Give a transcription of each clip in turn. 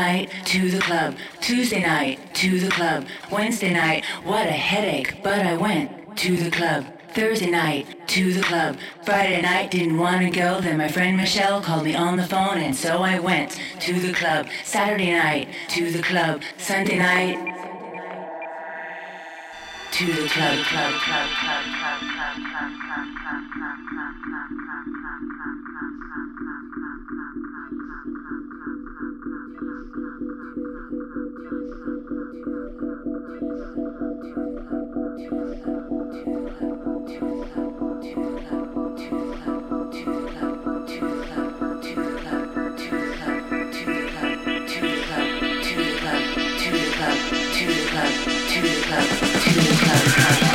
Night to the club, Tuesday night to the club, Wednesday night, what a headache, but I went to the club. Thursday night to the club. Friday night didn't want to go. Then my friend Michelle called me on the phone, and so I went to the club. Saturday night to the club. Sunday night to the club. club, club, club, club, club, club, club, club, to the club, to the club, to the club. club.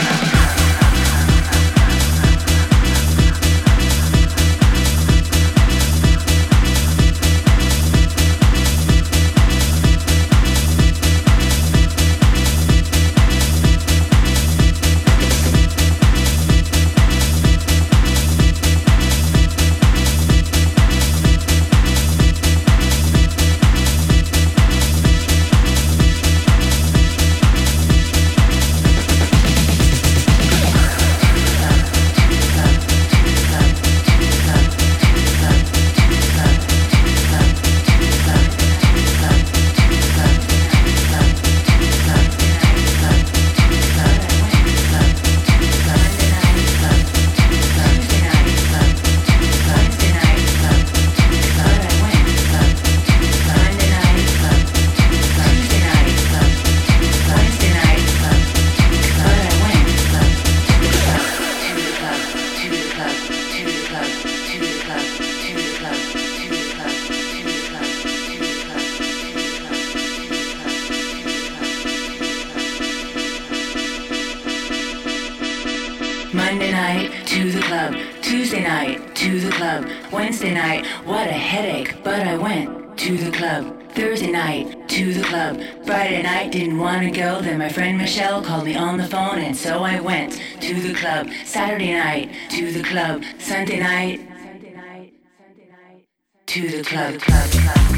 Monday night to the club, Tuesday night to the club, Wednesday night, what a headache, but I went to the club. Thursday night to the club. Friday night didn't want to go. Then my friend Michelle called me on the phone, and so I went to the club. Saturday night to the club. Sunday night to the club. club, club.